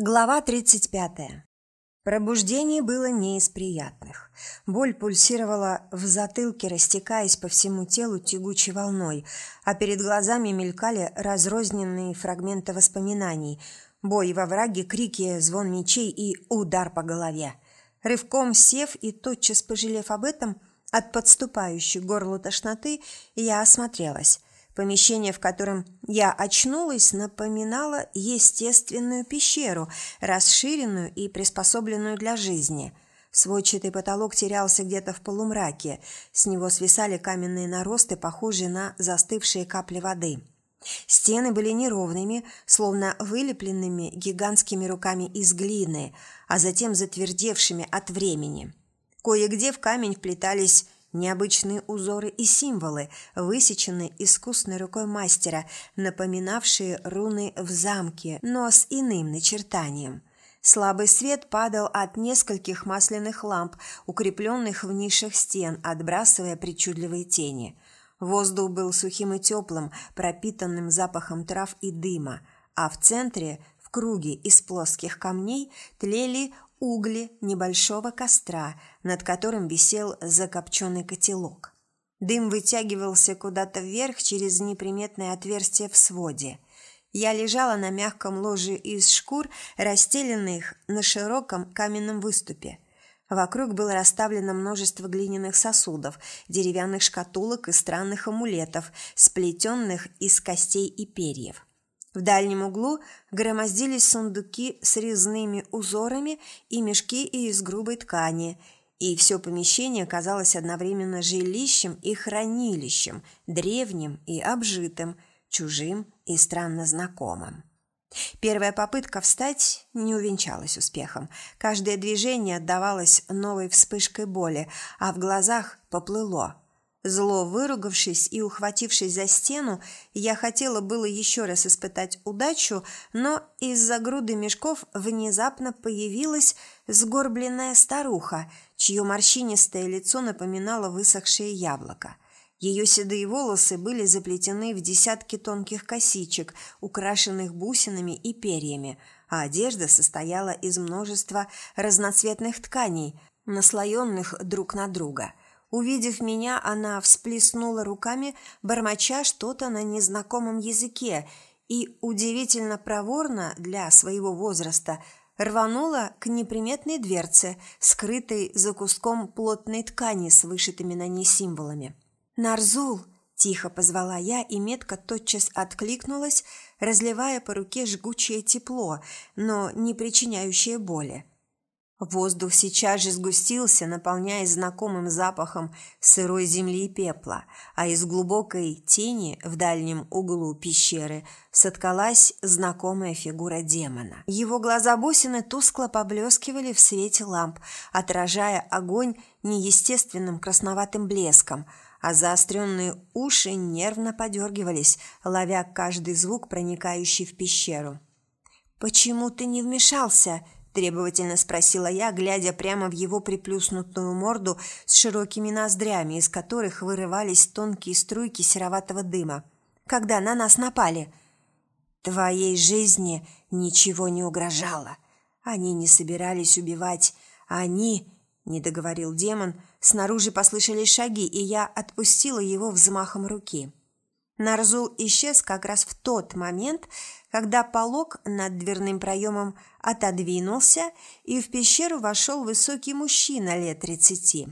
Глава 35. Пробуждение было не из приятных. Боль пульсировала в затылке, растекаясь по всему телу тягучей волной, а перед глазами мелькали разрозненные фрагменты воспоминаний. Бой во враге, крики, звон мечей и удар по голове. Рывком сев и тотчас пожалев об этом, от подступающей горлу тошноты, я осмотрелась. Помещение, в котором я очнулась, напоминало естественную пещеру, расширенную и приспособленную для жизни. Сводчатый потолок терялся где-то в полумраке, с него свисали каменные наросты, похожие на застывшие капли воды. Стены были неровными, словно вылепленными гигантскими руками из глины, а затем затвердевшими от времени. Кое-где в камень вплетались необычные узоры и символы, высеченные искусной рукой мастера, напоминавшие руны в замке, но с иным начертанием. Слабый свет падал от нескольких масляных ламп, укрепленных в нишах стен, отбрасывая причудливые тени. Воздух был сухим и теплым, пропитанным запахом трав и дыма, а в центре, в круге из плоских камней, тлели угли небольшого костра, над которым висел закопченный котелок. Дым вытягивался куда-то вверх через неприметное отверстие в своде. Я лежала на мягком ложе из шкур, расстеленных на широком каменном выступе. Вокруг было расставлено множество глиняных сосудов, деревянных шкатулок и странных амулетов, сплетенных из костей и перьев. В дальнем углу громоздились сундуки с резными узорами и мешки из грубой ткани, и все помещение казалось одновременно жилищем и хранилищем, древним и обжитым, чужим и странно знакомым. Первая попытка встать не увенчалась успехом. Каждое движение отдавалось новой вспышкой боли, а в глазах поплыло – Зло выругавшись и ухватившись за стену, я хотела было еще раз испытать удачу, но из-за груды мешков внезапно появилась сгорбленная старуха, чье морщинистое лицо напоминало высохшее яблоко. Ее седые волосы были заплетены в десятки тонких косичек, украшенных бусинами и перьями, а одежда состояла из множества разноцветных тканей, наслоенных друг на друга – Увидев меня, она всплеснула руками, бормоча что-то на незнакомом языке и, удивительно проворно для своего возраста, рванула к неприметной дверце, скрытой за куском плотной ткани с вышитыми на ней символами. «Нарзул!» – тихо позвала я, и метка тотчас откликнулась, разливая по руке жгучее тепло, но не причиняющее боли. Воздух сейчас же сгустился, наполняясь знакомым запахом сырой земли и пепла, а из глубокой тени в дальнем углу пещеры соткалась знакомая фигура демона. Его глаза-бусины тускло поблескивали в свете ламп, отражая огонь неестественным красноватым блеском, а заостренные уши нервно подергивались, ловя каждый звук, проникающий в пещеру. «Почему ты не вмешался?» Требовательно спросила я, глядя прямо в его приплюснутую морду с широкими ноздрями, из которых вырывались тонкие струйки сероватого дыма. «Когда на нас напали?» «Твоей жизни ничего не угрожало. Они не собирались убивать. Они...» — не договорил демон. Снаружи послышались шаги, и я отпустила его взмахом руки. Нарзул исчез как раз в тот момент, когда полог над дверным проемом отодвинулся, и в пещеру вошел высокий мужчина лет тридцати.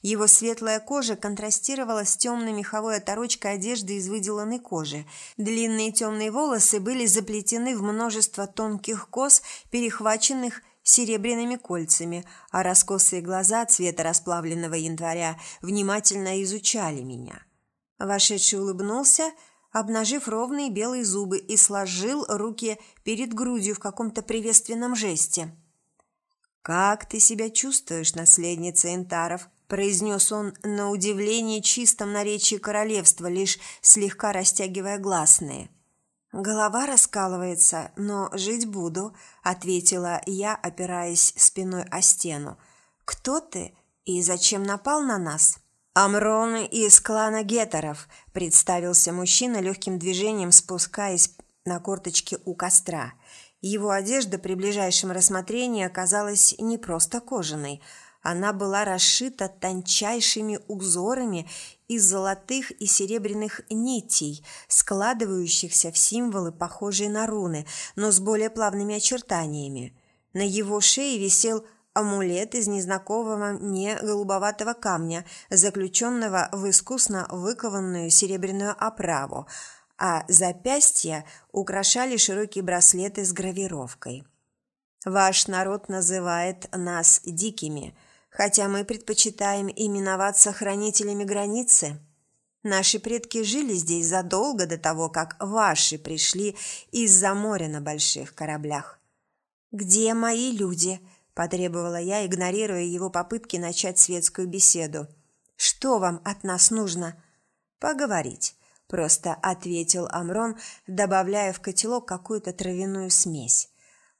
Его светлая кожа контрастировала с темной меховой оторочкой одежды из выделанной кожи. Длинные темные волосы были заплетены в множество тонких кос, перехваченных серебряными кольцами, а раскосые глаза цвета расплавленного янтаря внимательно изучали меня. Вошедший улыбнулся, обнажив ровные белые зубы и сложил руки перед грудью в каком-то приветственном жесте. «Как ты себя чувствуешь, наследница Интаров?» – произнес он на удивление чистом наречии королевства, лишь слегка растягивая гласные. «Голова раскалывается, но жить буду», – ответила я, опираясь спиной о стену. «Кто ты и зачем напал на нас?» «Амрон из клана Гетеров», – представился мужчина легким движением, спускаясь на корточки у костра. Его одежда при ближайшем рассмотрении оказалась не просто кожаной. Она была расшита тончайшими узорами из золотых и серебряных нитей, складывающихся в символы, похожие на руны, но с более плавными очертаниями. На его шее висел амулет из незнакомого мне голубоватого камня, заключенного в искусно выкованную серебряную оправу – а запястья украшали широкие браслеты с гравировкой. «Ваш народ называет нас дикими, хотя мы предпочитаем именоваться хранителями границы. Наши предки жили здесь задолго до того, как ваши пришли из-за моря на больших кораблях». «Где мои люди?» – потребовала я, игнорируя его попытки начать светскую беседу. «Что вам от нас нужно?» «Поговорить просто ответил Амрон, добавляя в котелок какую-то травяную смесь.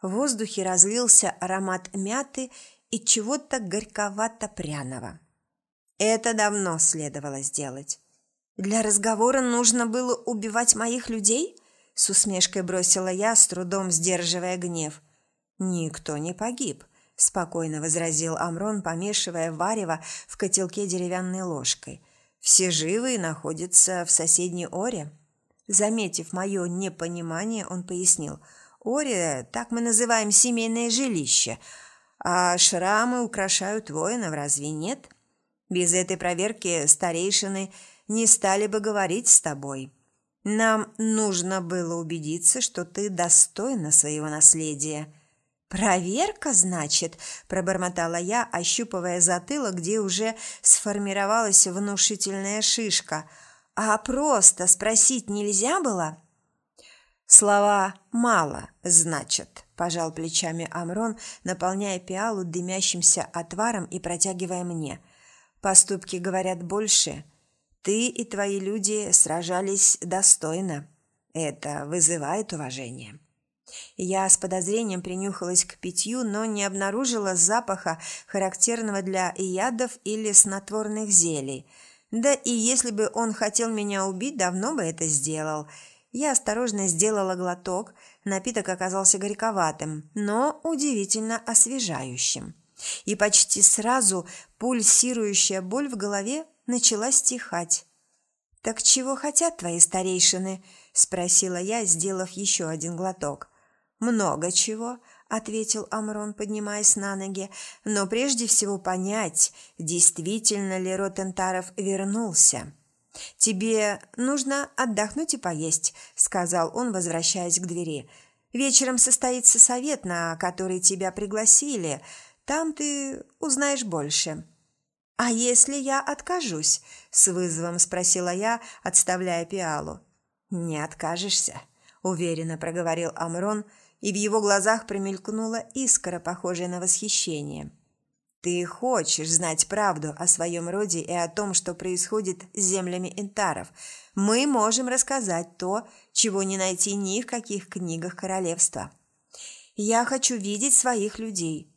В воздухе разлился аромат мяты и чего-то горьковато-пряного. Это давно следовало сделать. Для разговора нужно было убивать моих людей? С усмешкой бросила я, с трудом сдерживая гнев. Никто не погиб, спокойно возразил Амрон, помешивая варево в котелке деревянной ложкой – все живые находятся в соседней Оре. Заметив мое непонимание, он пояснил. Оре – так мы называем семейное жилище, а шрамы украшают воинов, разве нет? Без этой проверки старейшины не стали бы говорить с тобой. Нам нужно было убедиться, что ты достойна своего наследия. «Проверка, значит?» – пробормотала я, ощупывая затылок, где уже сформировалась внушительная шишка. «А просто спросить нельзя было?» «Слова «мало» значит», – пожал плечами Амрон, наполняя пиалу дымящимся отваром и протягивая мне. «Поступки говорят больше. Ты и твои люди сражались достойно. Это вызывает уважение». Я с подозрением принюхалась к питью, но не обнаружила запаха, характерного для ядов или снотворных зелий. Да и если бы он хотел меня убить, давно бы это сделал. Я осторожно сделала глоток, напиток оказался горьковатым, но удивительно освежающим. И почти сразу пульсирующая боль в голове начала стихать. «Так чего хотят твои старейшины?» – спросила я, сделав еще один глоток. «Много чего», – ответил Амрон, поднимаясь на ноги, «но прежде всего понять, действительно ли Ротентаров вернулся». «Тебе нужно отдохнуть и поесть», – сказал он, возвращаясь к двери. «Вечером состоится совет, на который тебя пригласили. Там ты узнаешь больше». «А если я откажусь?» – с вызовом спросила я, отставляя пиалу. «Не откажешься», – уверенно проговорил Амрон – и в его глазах промелькнула искра, похожая на восхищение. «Ты хочешь знать правду о своем роде и о том, что происходит с землями интаров. Мы можем рассказать то, чего не найти ни в каких книгах королевства. Я хочу видеть своих людей».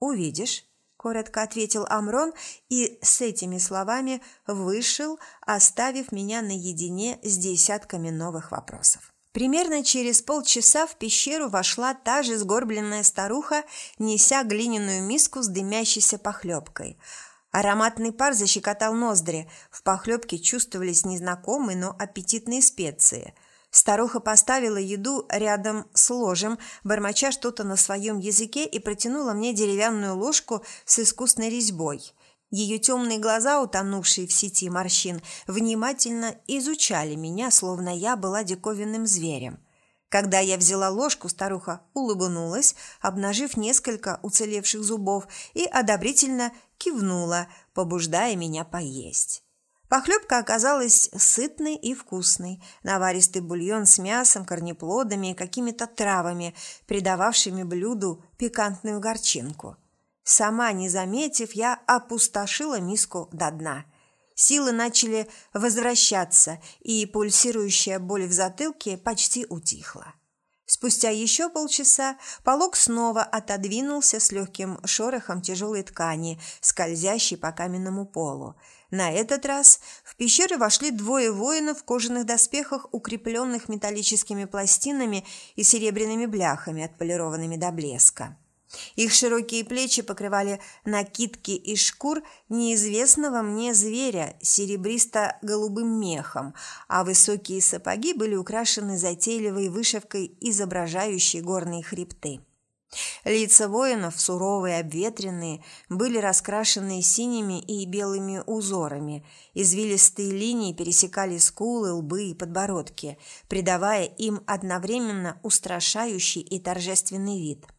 «Увидишь», – коротко ответил Амрон и с этими словами вышел, оставив меня наедине с десятками новых вопросов. Примерно через полчаса в пещеру вошла та же сгорбленная старуха, неся глиняную миску с дымящейся похлебкой. Ароматный пар защекотал ноздри, в похлебке чувствовались незнакомые, но аппетитные специи. Старуха поставила еду рядом с ложем, бормоча что-то на своем языке и протянула мне деревянную ложку с искусной резьбой – ее темные глаза, утонувшие в сети морщин, внимательно изучали меня, словно я была диковинным зверем. Когда я взяла ложку, старуха улыбнулась, обнажив несколько уцелевших зубов, и одобрительно кивнула, побуждая меня поесть. Похлебка оказалась сытной и вкусной. Наваристый бульон с мясом, корнеплодами и какими-то травами, придававшими блюду пикантную горчинку – Сама не заметив, я опустошила миску до дна. Силы начали возвращаться, и пульсирующая боль в затылке почти утихла. Спустя еще полчаса полог снова отодвинулся с легким шорохом тяжелой ткани, скользящей по каменному полу. На этот раз в пещеры вошли двое воинов в кожаных доспехах, укрепленных металлическими пластинами и серебряными бляхами, отполированными до блеска. Их широкие плечи покрывали накидки из шкур неизвестного мне зверя серебристо-голубым мехом, а высокие сапоги были украшены затейливой вышивкой, изображающей горные хребты. Лица воинов, суровые, обветренные, были раскрашены синими и белыми узорами. Извилистые линии пересекали скулы, лбы и подбородки, придавая им одновременно устрашающий и торжественный вид –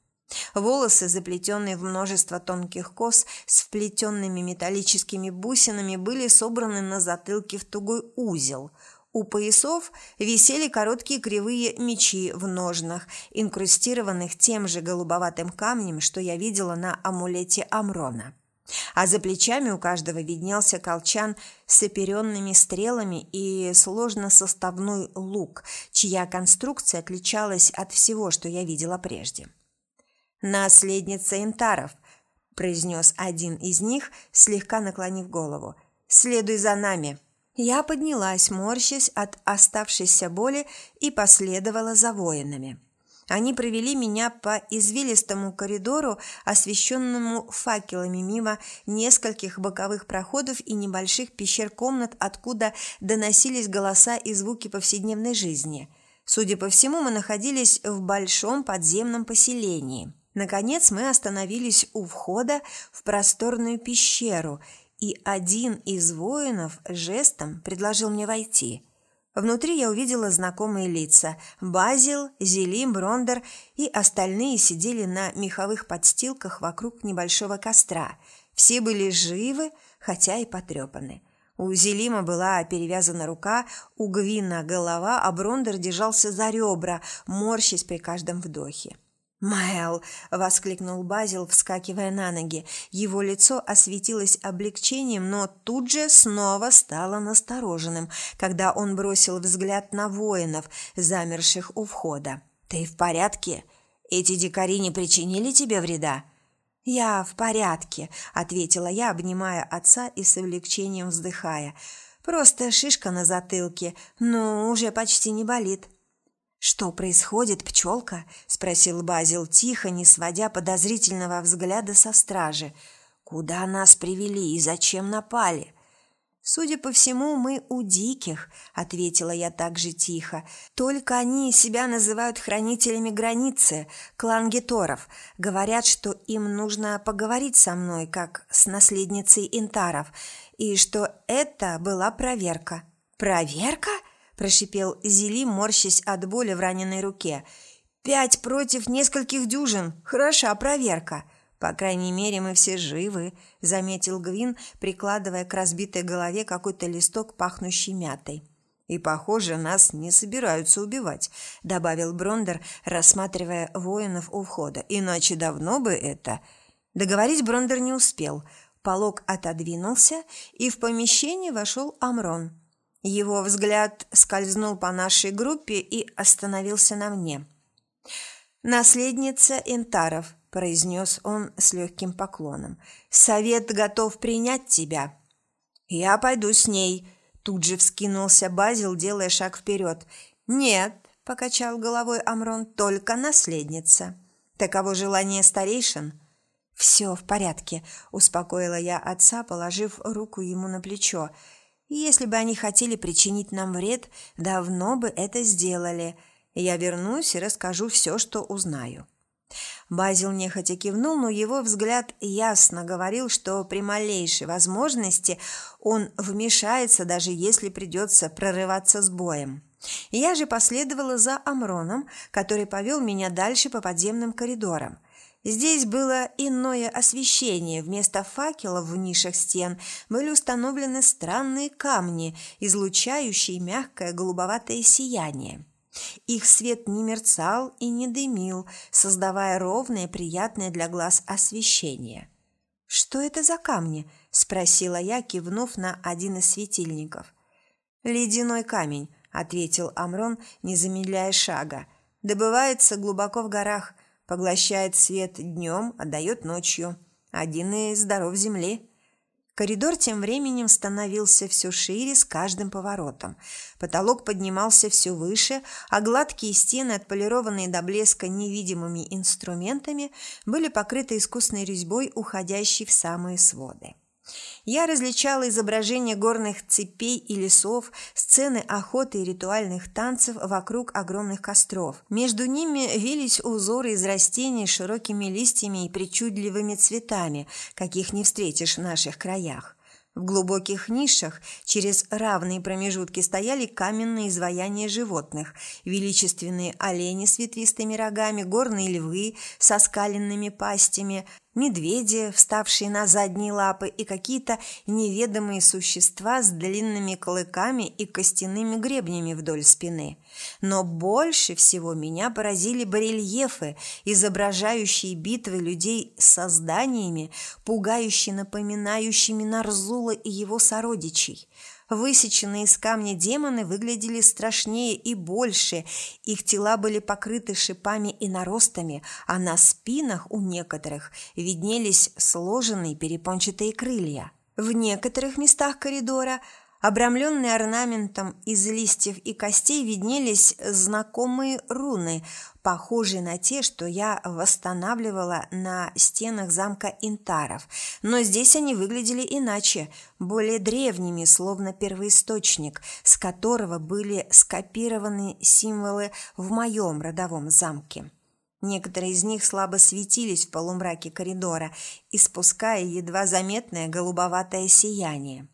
Волосы, заплетенные в множество тонких кос с вплетенными металлическими бусинами, были собраны на затылке в тугой узел. У поясов висели короткие кривые мечи в ножнах, инкрустированных тем же голубоватым камнем, что я видела на амулете Амрона. А за плечами у каждого виднелся колчан с оперенными стрелами и сложно составной лук, чья конструкция отличалась от всего, что я видела прежде. «Наследница Интаров», – произнес один из них, слегка наклонив голову. «Следуй за нами». Я поднялась, морщась от оставшейся боли, и последовала за воинами. Они провели меня по извилистому коридору, освещенному факелами мимо нескольких боковых проходов и небольших пещер-комнат, откуда доносились голоса и звуки повседневной жизни. Судя по всему, мы находились в большом подземном поселении. Наконец мы остановились у входа в просторную пещеру, и один из воинов жестом предложил мне войти. Внутри я увидела знакомые лица. Базил, Зелим, Брондер и остальные сидели на меховых подстилках вокруг небольшого костра. Все были живы, хотя и потрепаны. У Зелима была перевязана рука, у Гвина голова, а Брондер держался за ребра, морщась при каждом вдохе. «Маэл!» – воскликнул Базил, вскакивая на ноги. Его лицо осветилось облегчением, но тут же снова стало настороженным, когда он бросил взгляд на воинов, замерших у входа. «Ты в порядке? Эти дикари не причинили тебе вреда?» «Я в порядке», – ответила я, обнимая отца и с облегчением вздыхая. «Просто шишка на затылке, но уже почти не болит». «Что происходит, пчелка?» – спросил Базил тихо, не сводя подозрительного взгляда со стражи. «Куда нас привели и зачем напали?» «Судя по всему, мы у диких», – ответила я также тихо. «Только они себя называют хранителями границы, клан Геторов. Говорят, что им нужно поговорить со мной, как с наследницей Интаров, и что это была проверка». «Проверка?» Прошипел Зели, морщась от боли в раненой руке. «Пять против нескольких дюжин. Хороша проверка». «По крайней мере, мы все живы», – заметил Гвин, прикладывая к разбитой голове какой-то листок, пахнущий мятой. «И, похоже, нас не собираются убивать», – добавил Брондер, рассматривая воинов у входа. «Иначе давно бы это...» Договорить Брондер не успел. Полог отодвинулся, и в помещение вошел Амрон. Его взгляд скользнул по нашей группе и остановился на мне. «Наследница Интаров», – произнес он с легким поклоном. «Совет готов принять тебя». «Я пойду с ней», – тут же вскинулся Базил, делая шаг вперед. «Нет», – покачал головой Амрон, – «только наследница». «Таково желание старейшин». «Все в порядке», – успокоила я отца, положив руку ему на плечо. И если бы они хотели причинить нам вред, давно бы это сделали. Я вернусь и расскажу все, что узнаю». Базил нехотя кивнул, но его взгляд ясно говорил, что при малейшей возможности он вмешается, даже если придется прорываться с боем. Я же последовала за Амроном, который повел меня дальше по подземным коридорам – Здесь было иное освещение. Вместо факелов в нишах стен были установлены странные камни, излучающие мягкое голубоватое сияние. Их свет не мерцал и не дымил, создавая ровное, приятное для глаз освещение. «Что это за камни?» – спросила я, кивнув на один из светильников. «Ледяной камень», – ответил Амрон, не замедляя шага. «Добывается глубоко в горах. Поглощает свет днем, отдает ночью. Один из даров земли. Коридор тем временем становился все шире с каждым поворотом. Потолок поднимался все выше, а гладкие стены, отполированные до блеска невидимыми инструментами, были покрыты искусной резьбой, уходящей в самые своды. Я различала изображения горных цепей и лесов, сцены охоты и ритуальных танцев вокруг огромных костров. Между ними вились узоры из растений с широкими листьями и причудливыми цветами, каких не встретишь в наших краях. В глубоких нишах через равные промежутки стояли каменные изваяния животных, величественные олени с ветвистыми рогами, горные львы со скаленными пастями, медведи, вставшие на задние лапы, и какие-то неведомые существа с длинными клыками и костяными гребнями вдоль спины. Но больше всего меня поразили барельефы, изображающие битвы людей с созданиями, пугающе напоминающими Нарзула и его сородичей. Высеченные из камня демоны выглядели страшнее и больше. Их тела были покрыты шипами и наростами, а на спинах у некоторых виднелись сложенные перепончатые крылья. В некоторых местах коридора Обрамленные орнаментом из листьев и костей виднелись знакомые руны, похожие на те, что я восстанавливала на стенах замка Интаров. Но здесь они выглядели иначе, более древними, словно первоисточник, с которого были скопированы символы в моем родовом замке. Некоторые из них слабо светились в полумраке коридора, испуская едва заметное голубоватое сияние.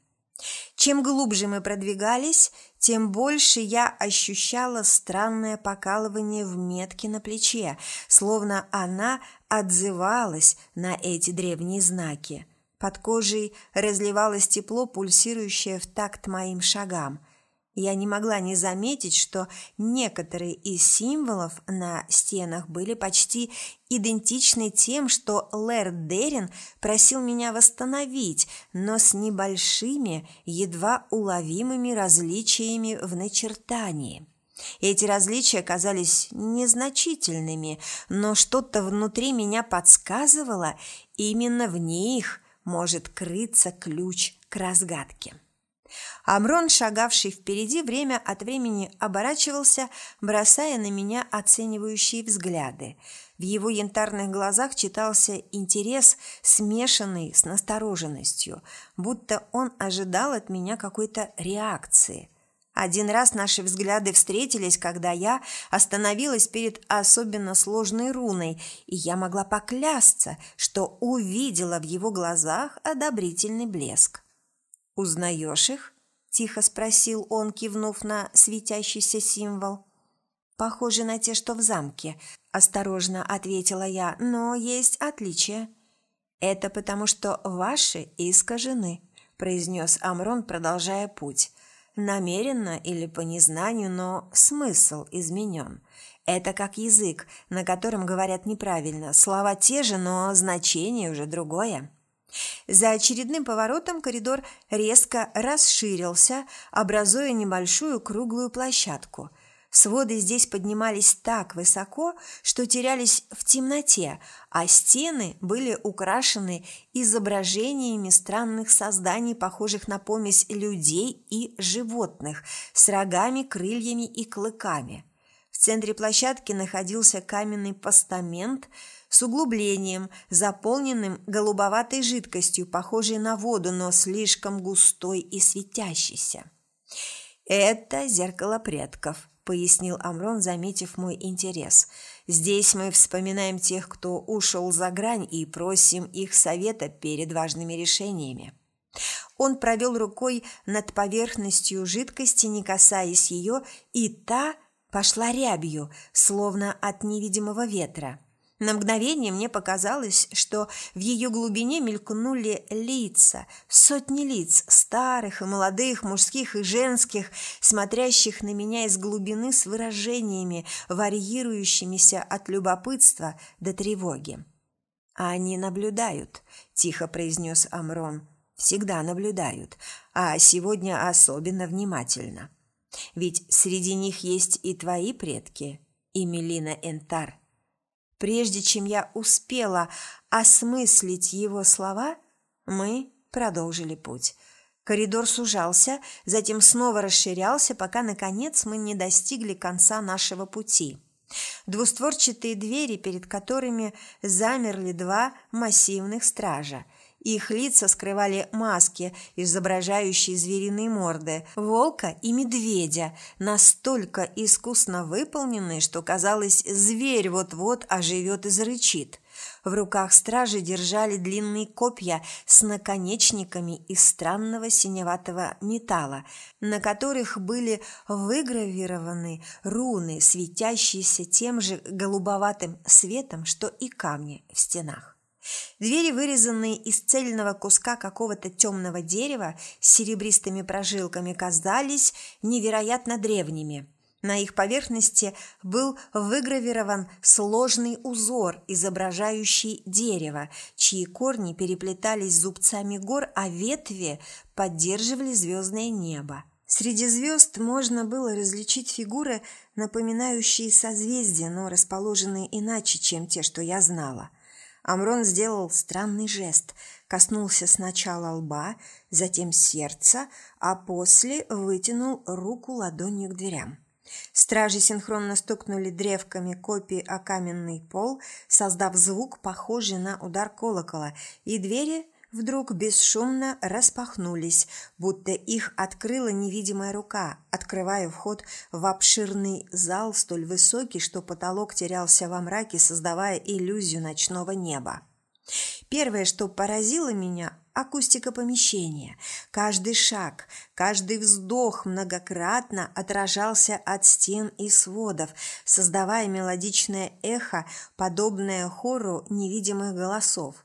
Чем глубже мы продвигались, тем больше я ощущала странное покалывание в метке на плече, словно она отзывалась на эти древние знаки. Под кожей разливалось тепло, пульсирующее в такт моим шагам – я не могла не заметить, что некоторые из символов на стенах были почти идентичны тем, что Лэр Дерин просил меня восстановить, но с небольшими, едва уловимыми различиями в начертании. Эти различия казались незначительными, но что-то внутри меня подсказывало, именно в них может крыться ключ к разгадке. Амрон, шагавший впереди, время от времени оборачивался, бросая на меня оценивающие взгляды. В его янтарных глазах читался интерес, смешанный с настороженностью, будто он ожидал от меня какой-то реакции. Один раз наши взгляды встретились, когда я остановилась перед особенно сложной руной, и я могла поклясться, что увидела в его глазах одобрительный блеск. «Узнаешь их?» – тихо спросил он, кивнув на светящийся символ. «Похоже на те, что в замке», – осторожно ответила я, – «но есть отличия». «Это потому, что ваши искажены», – произнес Амрон, продолжая путь. «Намеренно или по незнанию, но смысл изменен. Это как язык, на котором говорят неправильно. Слова те же, но значение уже другое». За очередным поворотом коридор резко расширился, образуя небольшую круглую площадку. Своды здесь поднимались так высоко, что терялись в темноте, а стены были украшены изображениями странных созданий, похожих на помесь людей и животных, с рогами, крыльями и клыками. В центре площадки находился каменный постамент – с углублением, заполненным голубоватой жидкостью, похожей на воду, но слишком густой и светящейся. «Это зеркало предков», – пояснил Амрон, заметив мой интерес. «Здесь мы вспоминаем тех, кто ушел за грань, и просим их совета перед важными решениями». Он провел рукой над поверхностью жидкости, не касаясь ее, и та пошла рябью, словно от невидимого ветра. На мгновение мне показалось, что в ее глубине мелькнули лица, сотни лиц, старых и молодых, мужских и женских, смотрящих на меня из глубины с выражениями, варьирующимися от любопытства до тревоги. «А «Они наблюдают», – тихо произнес Амрон. «Всегда наблюдают, а сегодня особенно внимательно. Ведь среди них есть и твои предки, и Мелина Энтар». Прежде чем я успела осмыслить его слова, мы продолжили путь. Коридор сужался, затем снова расширялся, пока, наконец, мы не достигли конца нашего пути. Двустворчатые двери, перед которыми замерли два массивных стража. Их лица скрывали маски, изображающие звериные морды, волка и медведя, настолько искусно выполненные, что, казалось, зверь вот-вот оживет и зарычит. В руках стражи держали длинные копья с наконечниками из странного синеватого металла, на которых были выгравированы руны, светящиеся тем же голубоватым светом, что и камни в стенах. Двери, вырезанные из цельного куска какого-то темного дерева с серебристыми прожилками, казались невероятно древними – на их поверхности был выгравирован сложный узор, изображающий дерево, чьи корни переплетались зубцами гор, а ветви поддерживали звездное небо. Среди звезд можно было различить фигуры, напоминающие созвездия, но расположенные иначе, чем те, что я знала. Амрон сделал странный жест, коснулся сначала лба, затем сердца, а после вытянул руку ладонью к дверям. Стражи синхронно стукнули древками копий о каменный пол, создав звук, похожий на удар колокола, и двери вдруг бесшумно распахнулись, будто их открыла невидимая рука, открывая вход в обширный зал столь высокий, что потолок терялся во мраке, создавая иллюзию ночного неба. Первое, что поразило меня – акустика помещения. Каждый шаг, каждый вздох многократно отражался от стен и сводов, создавая мелодичное эхо, подобное хору невидимых голосов.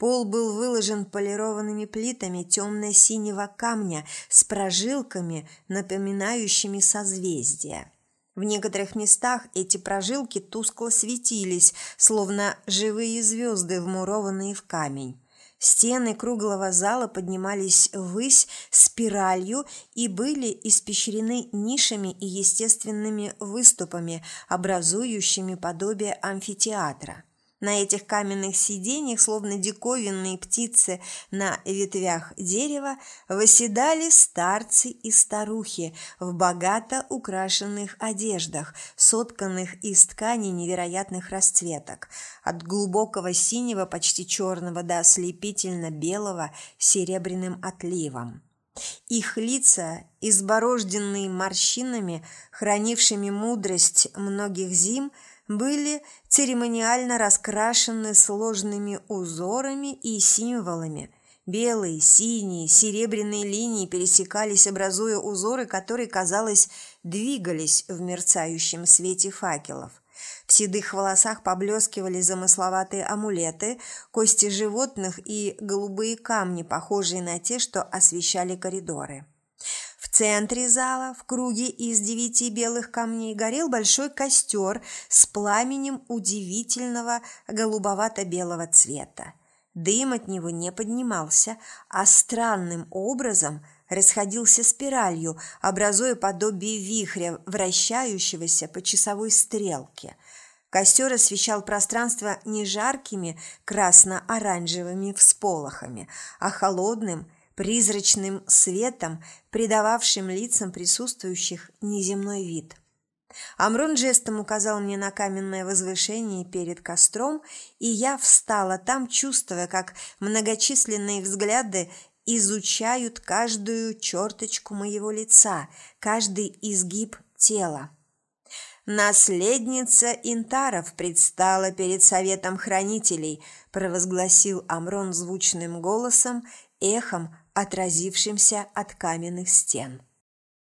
Пол был выложен полированными плитами темно-синего камня с прожилками, напоминающими созвездия. В некоторых местах эти прожилки тускло светились, словно живые звезды, вмурованные в камень. Стены круглого зала поднимались ввысь спиралью и были испещрены нишами и естественными выступами, образующими подобие амфитеатра. На этих каменных сиденьях, словно диковинные птицы на ветвях дерева, восседали старцы и старухи в богато украшенных одеждах, сотканных из ткани невероятных расцветок, от глубокого синего, почти черного до ослепительно-белого серебряным отливом. Их лица, изборожденные морщинами, хранившими мудрость многих зим – были церемониально раскрашены сложными узорами и символами. Белые, синие, серебряные линии пересекались, образуя узоры, которые, казалось, двигались в мерцающем свете факелов. В седых волосах поблескивали замысловатые амулеты, кости животных и голубые камни, похожие на те, что освещали коридоры. В центре зала, в круге из девяти белых камней, горел большой костер с пламенем удивительного голубовато-белого цвета. Дым от него не поднимался, а странным образом расходился спиралью, образуя подобие вихря, вращающегося по часовой стрелке. Костер освещал пространство не жаркими красно-оранжевыми всполохами, а холодным – призрачным светом, придававшим лицам присутствующих неземной вид. Амрон жестом указал мне на каменное возвышение перед костром, и я встала там, чувствуя, как многочисленные взгляды изучают каждую черточку моего лица, каждый изгиб тела. «Наследница Интаров предстала перед советом хранителей», провозгласил Амрон звучным голосом, эхом отразившимся от каменных стен.